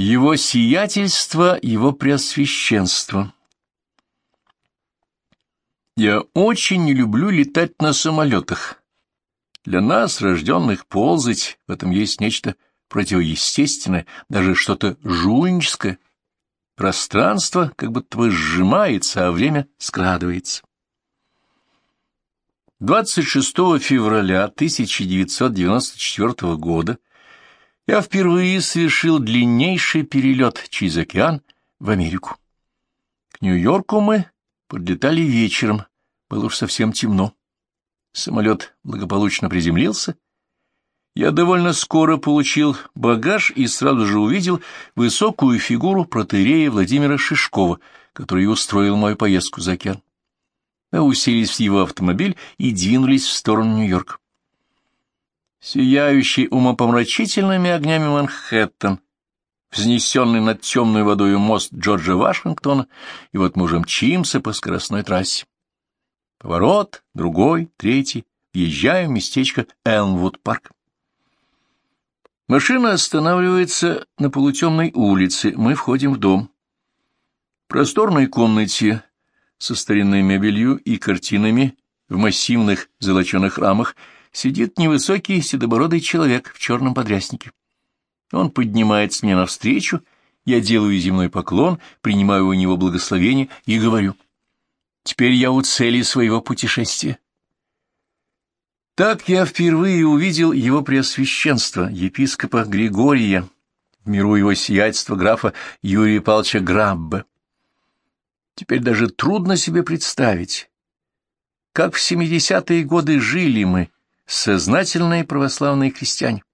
Его сиятельство, его преосвященство. Я очень не люблю летать на самолетах. Для нас, рожденных ползать, в этом есть нечто противоестественное, даже что-то жульническое. Пространство как будто бы сжимается, а время скрадывается. 26 февраля 1994 года я впервые совершил длиннейший перелет через океан в Америку. К Нью-Йорку мы подлетали вечером, было уж совсем темно. Самолет благополучно приземлился. Я довольно скоро получил багаж и сразу же увидел высокую фигуру протерея Владимира Шишкова, который устроил мою поездку за океан. Мы уселись в его автомобиль и двинулись в сторону Нью-Йорка. Сияющий умопомрачительными огнями Манхэттен, взнесенный над темной водою мост Джорджа Вашингтона, и вот мы уже мчимся по скоростной трассе. Поворот, другой, третий, въезжаем в местечко Элмвуд-парк. Машина останавливается на полутемной улице, мы входим в дом. В просторной комнате со старинной мебелью и картинами в массивных золоченых рамах сидит невысокий седобородый человек в черном подряснике. Он поднимается мне навстречу, я делаю земной поклон, принимаю у него благословение и говорю, «Теперь я у цели своего путешествия». Так я впервые увидел его преосвященство, епископа Григория, в миру его сиятельства графа Юрия Павловича Граббе. Теперь даже трудно себе представить, как в семидесятые годы жили мы, сознательные православные крестьяне.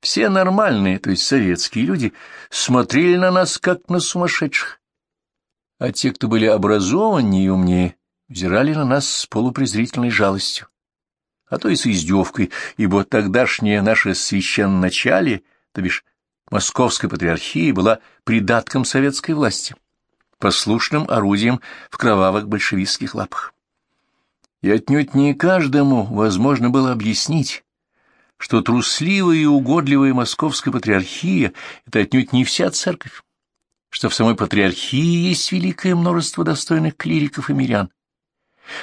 Все нормальные, то есть советские люди, смотрели на нас, как на сумасшедших. А те, кто были образованнее и умнее, взирали на нас с полупрезрительной жалостью, а то и с издевкой, ибо тогдашнее наше священноначалие, то бишь Московская патриархия, была придатком советской власти, послушным орудием в кровавых большевистских лапах. И отнюдь не каждому возможно было объяснить, что трусливая и угодливая московская патриархия — это отнюдь не вся церковь, что в самой патриархии есть великое множество достойных клириков и мирян,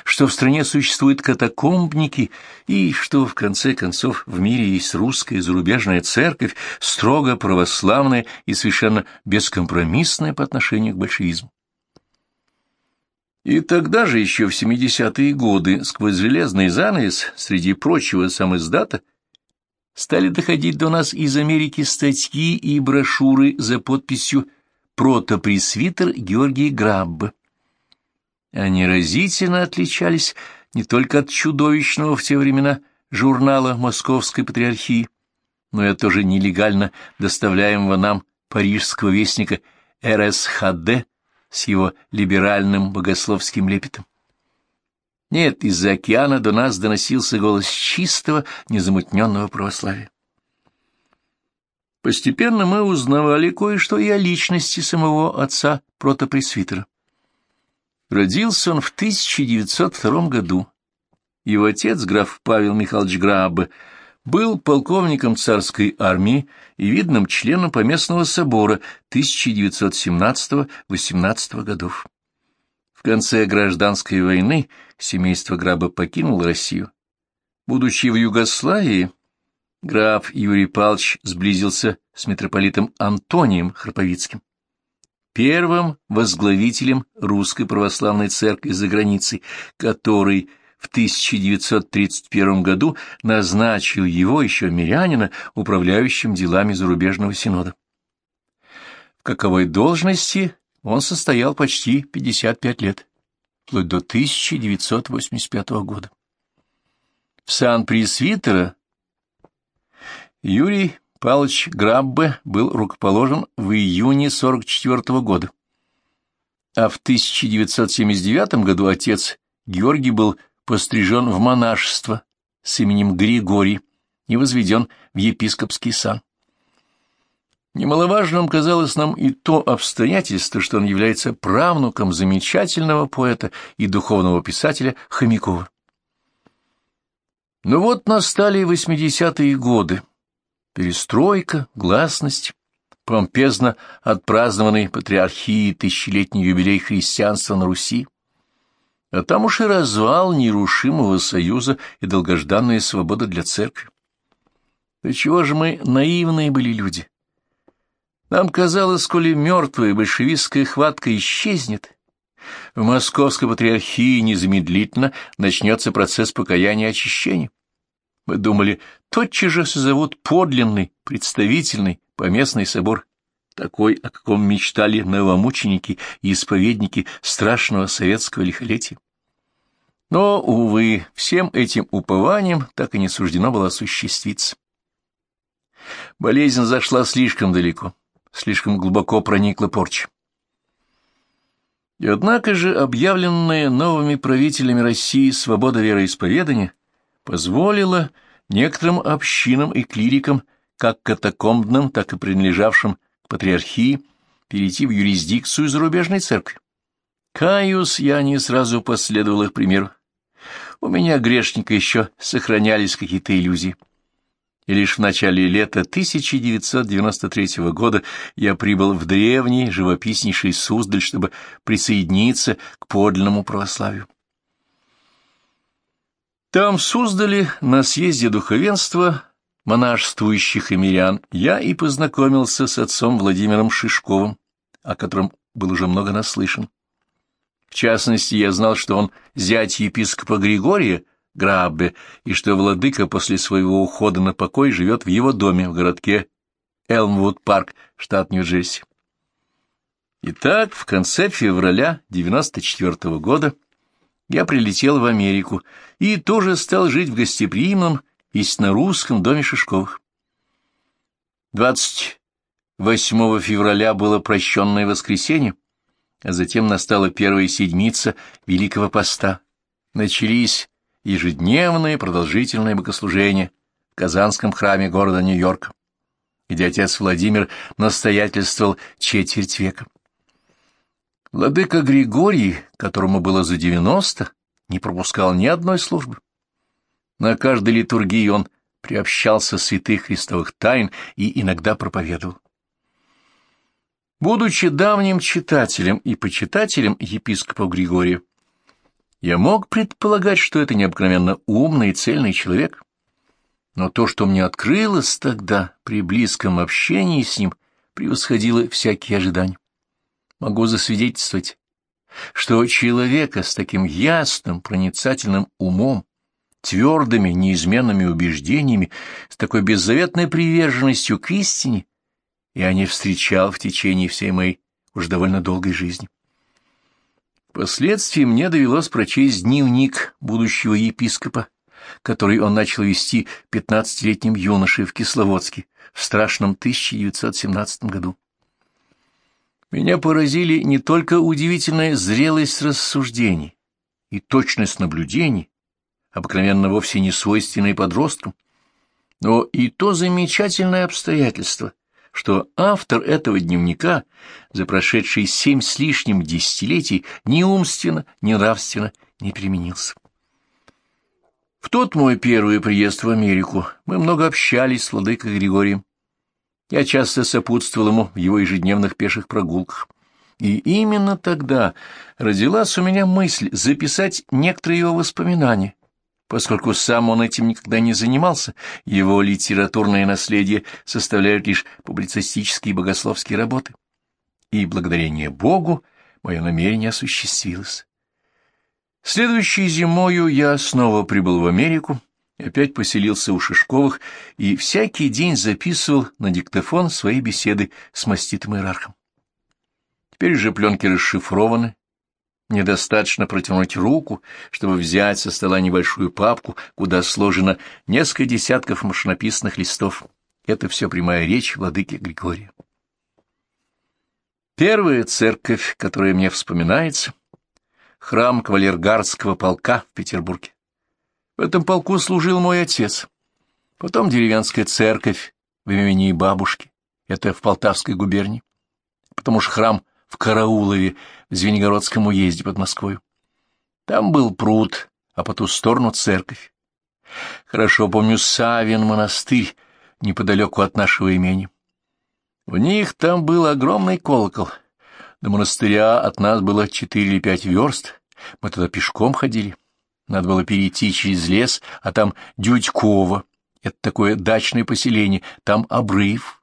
что в стране существуют катакомбники и что, в конце концов, в мире есть русская зарубежная церковь, строго православная и совершенно бескомпромиссная по отношению к большевизму. И тогда же, еще в 70-е годы, сквозь железный занавес, среди прочего сам издата, стали доходить до нас из Америки статьи и брошюры за подписью «Протопресвитер Георгий Грабб». Они разительно отличались не только от чудовищного в те времена журнала Московской Патриархии, но и от тоже нелегально доставляемого нам парижского вестника РСХД с его либеральным богословским лепетом. Нет, из-за океана до нас доносился голос чистого, незамутненного православия. Постепенно мы узнавали кое-что и о личности самого отца протопресвитера. Родился он в 1902 году. Его отец, граф Павел Михайлович Грабbe, был полковником царской армии и видным членом Поместного собора 1917-18 годов. В конце гражданской войны семейство Граба покинуло Россию. Будучи в Югославии, граф Юрий Павлович сблизился с митрополитом Антонием Храповицким, первым возглавителем Русской Православной Церкви за границей, который в 1931 году назначил его, еще мирянина, управляющим делами зарубежного синода. В каковой должности он состоял почти 55 лет, вплоть до 1985 года. В сан-пресвитера Юрий Павлович Граббе был рукоположен в июне 44 года, а в 1979 году отец Георгий был пострижен в монашество с именем Григорий и возведен в епископский сан. Немаловажным казалось нам и то обстоятельство, что он является правнуком замечательного поэта и духовного писателя Хомякова. Но вот настали восьмидесятые годы. Перестройка, гласность, помпезно отпразднованный патриархией тысячелетний юбилей христианства на Руси, а там уж и развал нерушимого союза и долгожданная свобода для церкви. Да чего же мы наивные были люди? Нам казалось, коли мертвая большевистская хватка исчезнет, в московской патриархии незамедлительно начнется процесс покаяния и очищения. Мы думали, тотчас же созовут подлинный, представительный, поместный собор, такой, о каком мечтали новомученики и исповедники страшного советского лихолетия. Но, увы, всем этим упованием так и не суждено было осуществиться. Болезнь зашла слишком далеко, слишком глубоко проникла порча. И однако же объявленная новыми правителями России свобода вероисповедания позволила некоторым общинам и клирикам, как катакомбным, так и принадлежавшим к патриархии, перейти в юрисдикцию зарубежной церкви. Каюс, я не сразу последовал их примеру. У меня, грешника, еще сохранялись какие-то иллюзии. И лишь в начале лета 1993 года я прибыл в древний, живописнейший Суздаль, чтобы присоединиться к подлинному православию. Там, в Суздале, на съезде духовенства монашествующих и мирян, я и познакомился с отцом Владимиром Шишковым, о котором был уже много наслышан. В частности, я знал, что он зять епископа Григория Граббе, и что владыка после своего ухода на покой живет в его доме в городке Элмвуд-парк, штат Нью-Джерси. Итак, в конце февраля 94 -го года я прилетел в Америку и тоже стал жить в гостеприимном, истинно-русском доме Шишковых. 28 февраля было прощенное воскресенье, а затем настала первая седмица Великого Поста. Начались ежедневные продолжительные богослужения в Казанском храме города Нью-Йорка, где отец Владимир настоятельствовал четверть века. Владыка Григорий, которому было за девяносто, не пропускал ни одной службы. На каждой литургии он приобщался святых христовых тайн и иногда проповедовал. Будучи давним читателем и почитателем епископа Григория, я мог предполагать, что это необыкновенно умный и цельный человек. Но то, что мне открылось тогда при близком общении с ним, превосходило всякие ожидания могу засвидетельствовать, что человека с таким ясным, проницательным умом, твердыми, неизменными убеждениями, с такой беззаветной приверженностью к истине, я не встречал в течение всей моей уж довольно долгой жизни. Впоследствии мне довелось прочесть дневник будущего епископа, который он начал вести пятнадцатилетним юношей в Кисловодске в страшном 1917 году. Меня поразили не только удивительная зрелость рассуждений и точность наблюдений, обыкновенно вовсе не свойственные подросткам, но и то замечательное обстоятельство, что автор этого дневника за прошедшие семь с лишним десятилетий ни умственно, ни нравственно не переменился. В тот мой первый приезд в Америку мы много общались с владыкой Григорием, я часто сопутствовал ему в его ежедневных пеших прогулках. И именно тогда родилась у меня мысль записать некоторые его воспоминания, поскольку сам он этим никогда не занимался, его литературное наследие составляют лишь публицистические и богословские работы. И благодарение Богу мое намерение осуществилось. Следующей зимою я снова прибыл в Америку, опять поселился у Шишковых и всякий день записывал на диктофон свои беседы с маститым иерархом. Теперь же пленки расшифрованы, недостаточно протянуть руку, чтобы взять со стола небольшую папку, куда сложено несколько десятков машинописных листов. Это все прямая речь владыки Григория. Первая церковь, которая мне вспоминается, — храм кавалергардского полка в Петербурге. В этом полку служил мой отец. Потом деревенская церковь в имени бабушки. Это в Полтавской губернии. Потом уж храм в Караулове, в Звенигородском уезде под Москвой. Там был пруд, а по ту сторону церковь. Хорошо помню Савин монастырь неподалеку от нашего имени. В них там был огромный колокол. До монастыря от нас было четыре или пять верст. Мы туда пешком ходили. Надо было перейти через лес, а там Дюдьково. Это такое дачное поселение, там обрыв.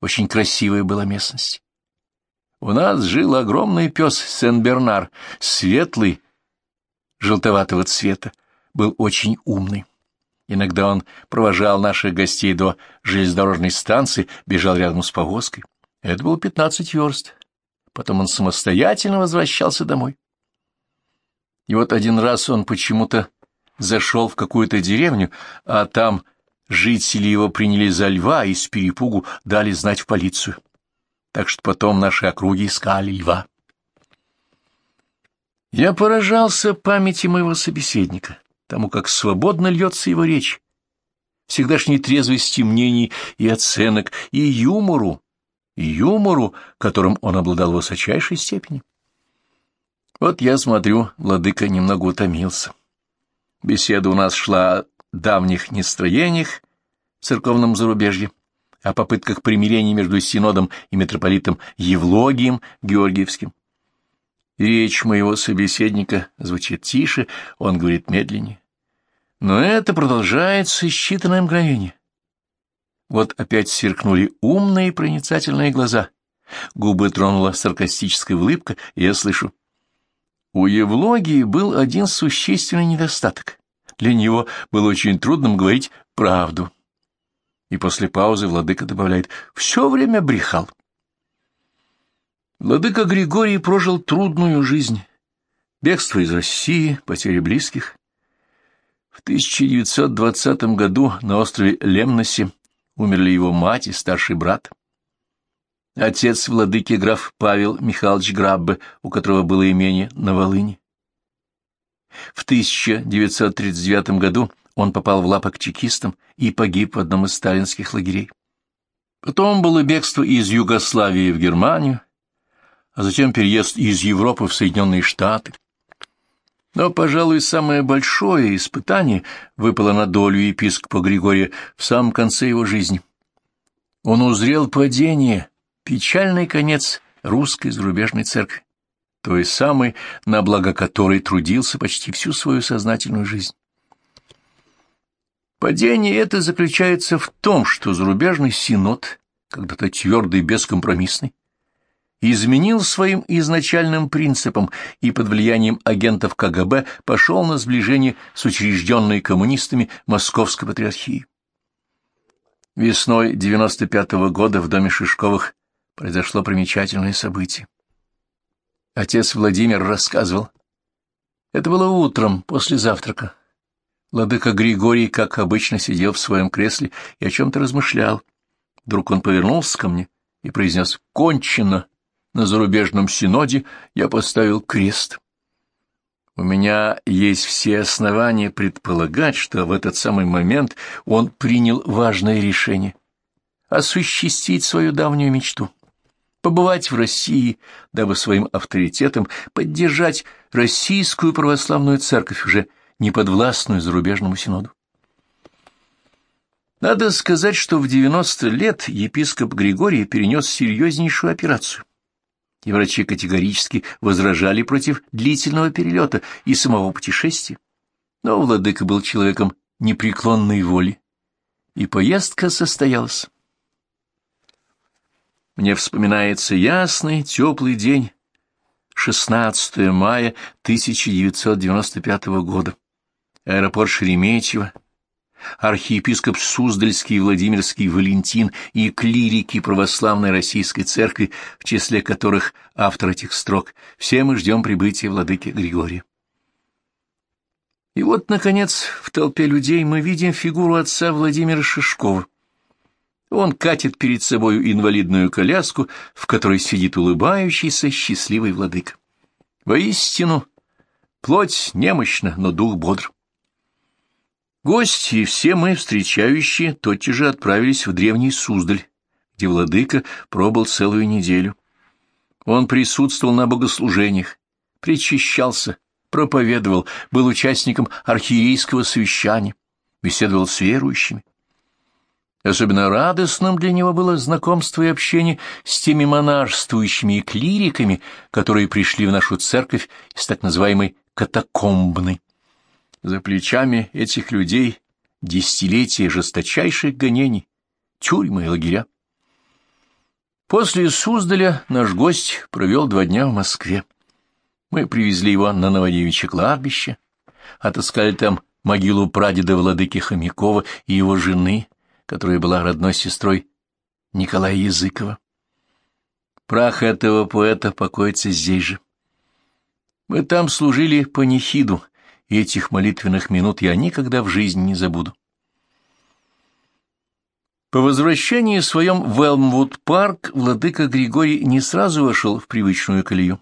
Очень красивая была местность. У нас жил огромный пес Сен-Бернар, светлый, желтоватого цвета, был очень умный. Иногда он провожал наших гостей до железнодорожной станции, бежал рядом с повозкой. Это было пятнадцать верст. Потом он самостоятельно возвращался домой. И вот один раз он почему-то зашел в какую-то деревню, а там жители его приняли за льва и с перепугу дали знать в полицию. Так что потом наши округи искали льва. Я поражался памяти моего собеседника, тому, как свободно льется его речь, всегдашней трезвости мнений и оценок, и юмору, юмору, которым он обладал в высочайшей степени. Вот я смотрю, владыка немного утомился. Беседа у нас шла о давних нестроениях в церковном зарубежье, о попытках примирения между Синодом и митрополитом Евлогием Георгиевским. Речь моего собеседника звучит тише, он говорит медленнее. Но это продолжается считанное мгновение. Вот опять сверкнули умные и проницательные глаза. Губы тронула саркастическая улыбка, и я слышу. У Евлогии был один существенный недостаток. Для него было очень трудно говорить правду. И после паузы владыка добавляет «все время брехал». Владыка Григорий прожил трудную жизнь. Бегство из России, потери близких. В 1920 году на острове Лемносе умерли его мать и старший брат. Отец владыки граф Павел Михайлович Граббе, у которого было имение на Волыне. В 1939 году он попал в лапы к чекистам и погиб в одном из сталинских лагерей. Потом было бегство из Югославии в Германию, а затем переезд из Европы в Соединенные Штаты. Но, пожалуй, самое большое испытание выпало на долю епископа Григория в самом конце его жизни. Он узрел падение печальный конец русской зарубежной церкви, той самой, на благо которой трудился почти всю свою сознательную жизнь. Падение это заключается в том, что зарубежный синод, когда-то твердый и бескомпромиссный, изменил своим изначальным принципам и под влиянием агентов КГБ пошел на сближение с учрежденной коммунистами Московской Патриархии. Весной 95 -го года в доме Шишковых произошло примечательное событие. Отец Владимир рассказывал. Это было утром, после завтрака. Владыка Григорий, как обычно, сидел в своем кресле и о чем-то размышлял. Вдруг он повернулся ко мне и произнес «Кончено! На зарубежном синоде я поставил крест». У меня есть все основания предполагать, что в этот самый момент он принял важное решение — осуществить свою давнюю мечту побывать в России, дабы своим авторитетом поддержать российскую православную церковь, уже не подвластную зарубежному синоду. Надо сказать, что в 90 лет епископ Григорий перенес серьезнейшую операцию, и врачи категорически возражали против длительного перелета и самого путешествия. Но владыка был человеком непреклонной воли, и поездка состоялась. Мне вспоминается ясный, теплый день, 16 мая 1995 года. Аэропорт Шереметьево, архиепископ Суздальский и Владимирский Валентин и клирики православной российской церкви, в числе которых автор этих строк, все мы ждем прибытия владыки Григория. И вот, наконец, в толпе людей мы видим фигуру отца Владимира Шишкова, он катит перед собою инвалидную коляску, в которой сидит улыбающийся счастливый владык. Воистину, плоть немощна, но дух бодр. Гости и все мы, встречающие, тотчас же отправились в древний Суздаль, где владыка пробыл целую неделю. Он присутствовал на богослужениях, причащался, проповедовал, был участником архиерейского совещания, беседовал с верующими. Особенно радостным для него было знакомство и общение с теми монашествующими и клириками, которые пришли в нашу церковь из так называемой катакомбны. За плечами этих людей десятилетия жесточайших гонений, тюрьмы и лагеря. После Суздаля наш гость провел два дня в Москве. Мы привезли его на Новодевичье кладбище, отыскали там могилу прадеда владыки Хомякова и его жены, которая была родной сестрой Николая Языкова. Прах этого поэта покоится здесь же. Мы там служили панихиду, этих молитвенных минут я никогда в жизни не забуду. По возвращении своем в Элмвуд-парк владыка Григорий не сразу вошел в привычную колею,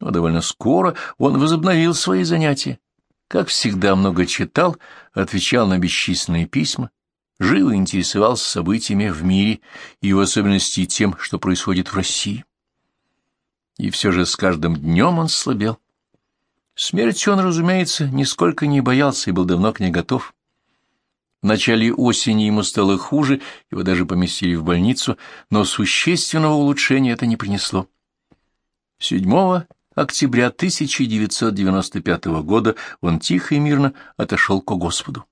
но довольно скоро он возобновил свои занятия. Как всегда, много читал, отвечал на бесчисленные письма, живо интересовался событиями в мире и в особенности тем, что происходит в России. И все же с каждым днем он слабел. Смерти он, разумеется, нисколько не боялся и был давно к ней готов. В начале осени ему стало хуже, его даже поместили в больницу, но существенного улучшения это не принесло. 7 октября 1995 года он тихо и мирно отошел к Господу.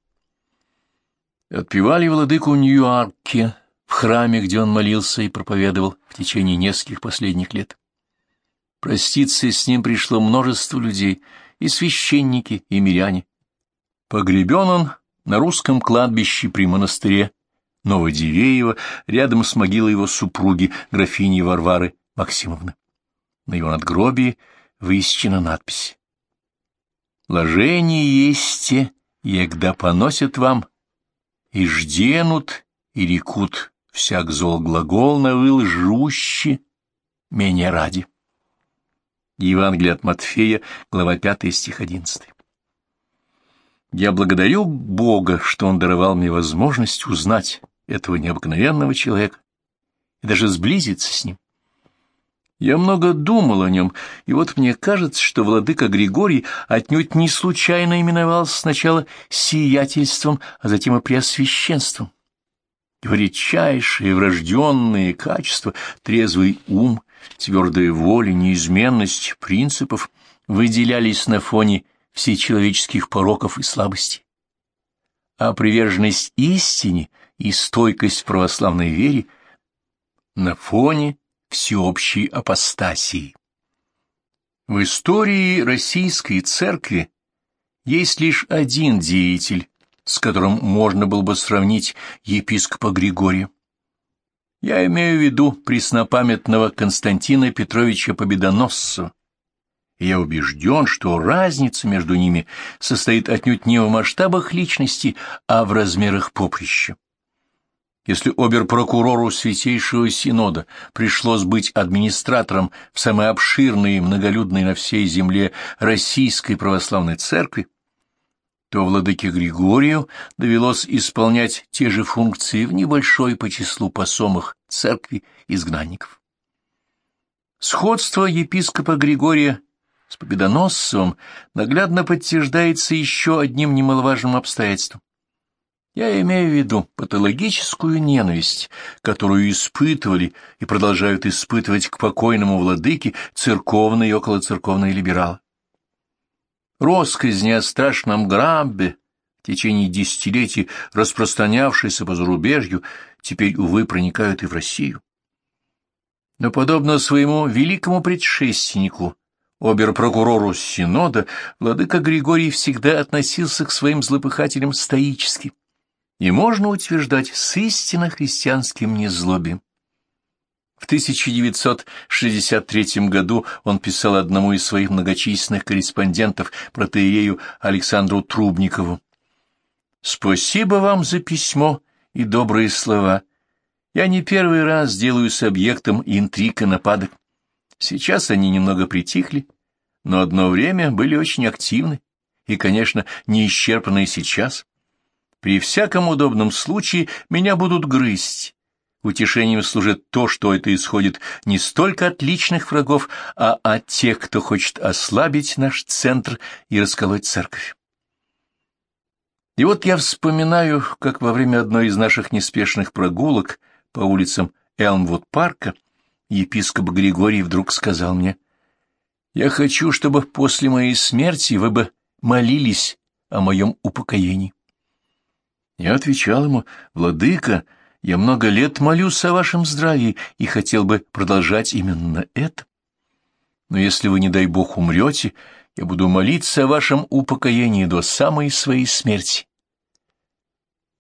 Отпевали владыку Нью-Йорке, в храме, где он молился и проповедовал в течение нескольких последних лет. Проститься с ним пришло множество людей, и священники, и миряне. Погребен он на русском кладбище при монастыре Новодивеево, рядом с могилой его супруги, графини Варвары Максимовны. На его надгробии высечена надпись. «Ложение есте, егда поносят вам и жденут, и рекут всяк зол глагол навыл жущи, меня ради. Евангелие от Матфея, глава 5, стих 11. Я благодарю Бога, что Он даровал мне возможность узнать этого необыкновенного человека и даже сблизиться с ним. Я много думал о нем, и вот мне кажется, что владыка Григорий отнюдь не случайно именовался сначала сиятельством, а затем и преосвященством. Его редчайшие врожденные качества, трезвый ум, твердая воля, неизменность принципов выделялись на фоне всечеловеческих пороков и слабостей. А приверженность истине и стойкость православной вере на фоне всеобщей апостасии. В истории Российской Церкви есть лишь один деятель, с которым можно было бы сравнить епископа Григория. Я имею в виду преснопамятного Константина Петровича Победоносца. я убежден, что разница между ними состоит отнюдь не в масштабах личности, а в размерах поприща. Если оберпрокурору Святейшего Синода пришлось быть администратором в самой обширной и многолюдной на всей земле Российской Православной Церкви, то владыке Григорию довелось исполнять те же функции в небольшой по числу посомах церкви изгнанников. Сходство епископа Григория с Победоносцевым наглядно подтверждается еще одним немаловажным обстоятельством. Я имею в виду патологическую ненависть, которую испытывали и продолжают испытывать к покойному владыке церковные и околоцерковные либералы. Росказни о страшном граббе, в течение десятилетий распространявшиеся по зарубежью, теперь, увы, проникают и в Россию. Но, подобно своему великому предшественнику, оберпрокурору Синода, владыка Григорий всегда относился к своим злопыхателям стоически и можно утверждать с истинно христианским незлобием. В 1963 году он писал одному из своих многочисленных корреспондентов, протеерею Александру Трубникову. «Спасибо вам за письмо и добрые слова. Я не первый раз делаюсь объектом интриг и нападок. Сейчас они немного притихли, но одно время были очень активны и, конечно, не исчерпаны сейчас. При всяком удобном случае меня будут грызть. Утешением служит то, что это исходит не столько от личных врагов, а от тех, кто хочет ослабить наш центр и расколоть церковь. И вот я вспоминаю, как во время одной из наших неспешных прогулок по улицам Элмвуд-парка епископ Григорий вдруг сказал мне, «Я хочу, чтобы после моей смерти вы бы молились о моем упокоении». Я отвечал ему, «Владыка, я много лет молюсь о вашем здравии и хотел бы продолжать именно это. Но если вы, не дай бог, умрете, я буду молиться о вашем упокоении до самой своей смерти.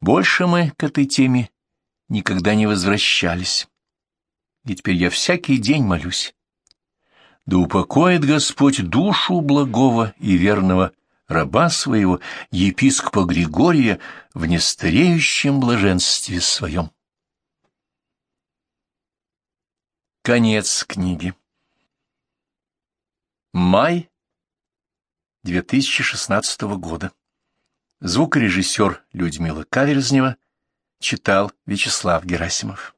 Больше мы к этой теме никогда не возвращались. И теперь я всякий день молюсь. Да упокоит Господь душу благого и верного раба своего, епископа Григория, в нестареющем блаженстве своем. Конец книги. Май 2016 года. Звукорежиссер Людмила Каверзнева читал Вячеслав Герасимов.